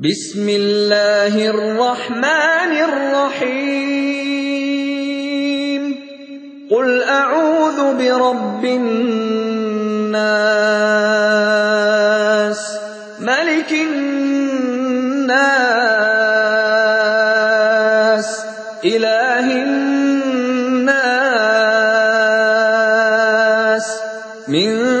بسم الله الرحمن الرحيم قل أعوذ برب الناس ملك الناس إله الناس من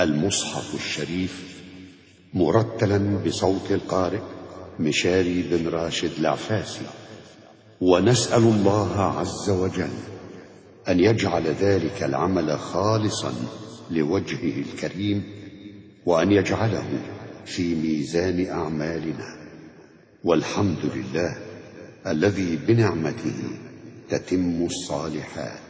المصحف الشريف مرتلا بصوت القارئ مشاري بن راشد العفاسي. ونسأل الله عز وجل أن يجعل ذلك العمل خالصا لوجهه الكريم وأن يجعله في ميزان أعمالنا. والحمد لله الذي بنعمته تتم الصالحات.